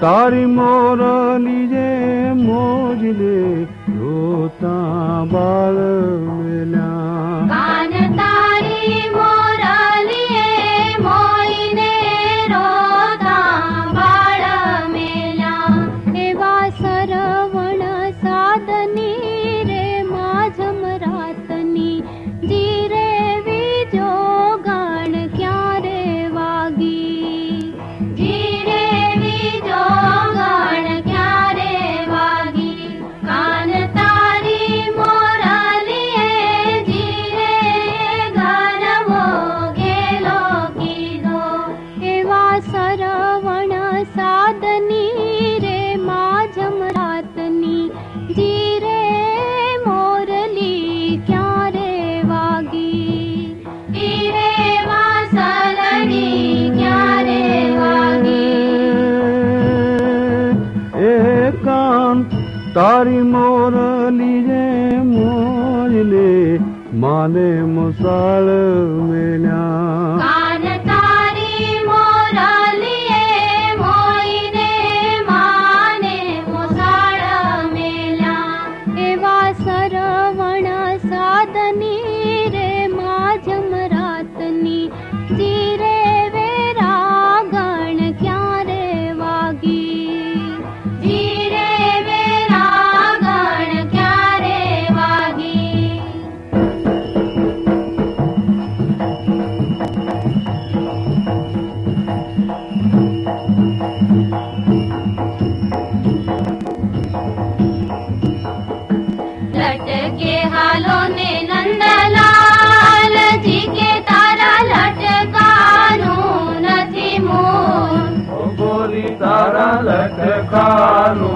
તારી મોરલી જે મોજ લે રોતા બાળ મેલ્યા તારી મોરલી જે મોજને માને મસાળ મેલ્યા. लटके हालो ने नंदलाल जी तारा लटकानो नदी तारा लटकानो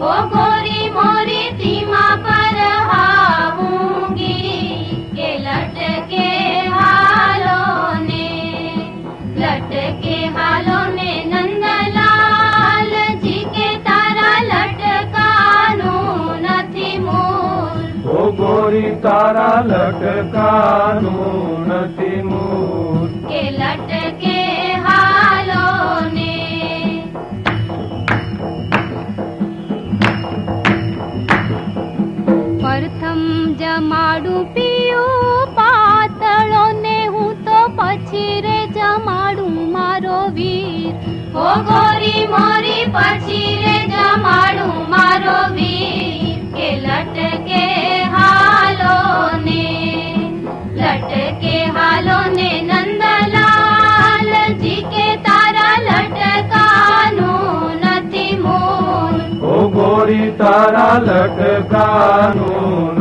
गोरी मोरी सीमा पर के लटके हालों ने लटके हालों ने नंदलाल जी के तारा लटकानू नथी मूल। तारा लटकानू के लट જમાડું પીયું પાતળો ને હું તો પછી રે જમાડું મારો વીર હો ગોરી મોરી પછી રે જમાડું મારો વીર કે લટકે હાલો ને લટકે હાલો ને નંદલાલ જી કે તારા લટકાનું નથી મોર ઓ ગોરી તારા લટકાનું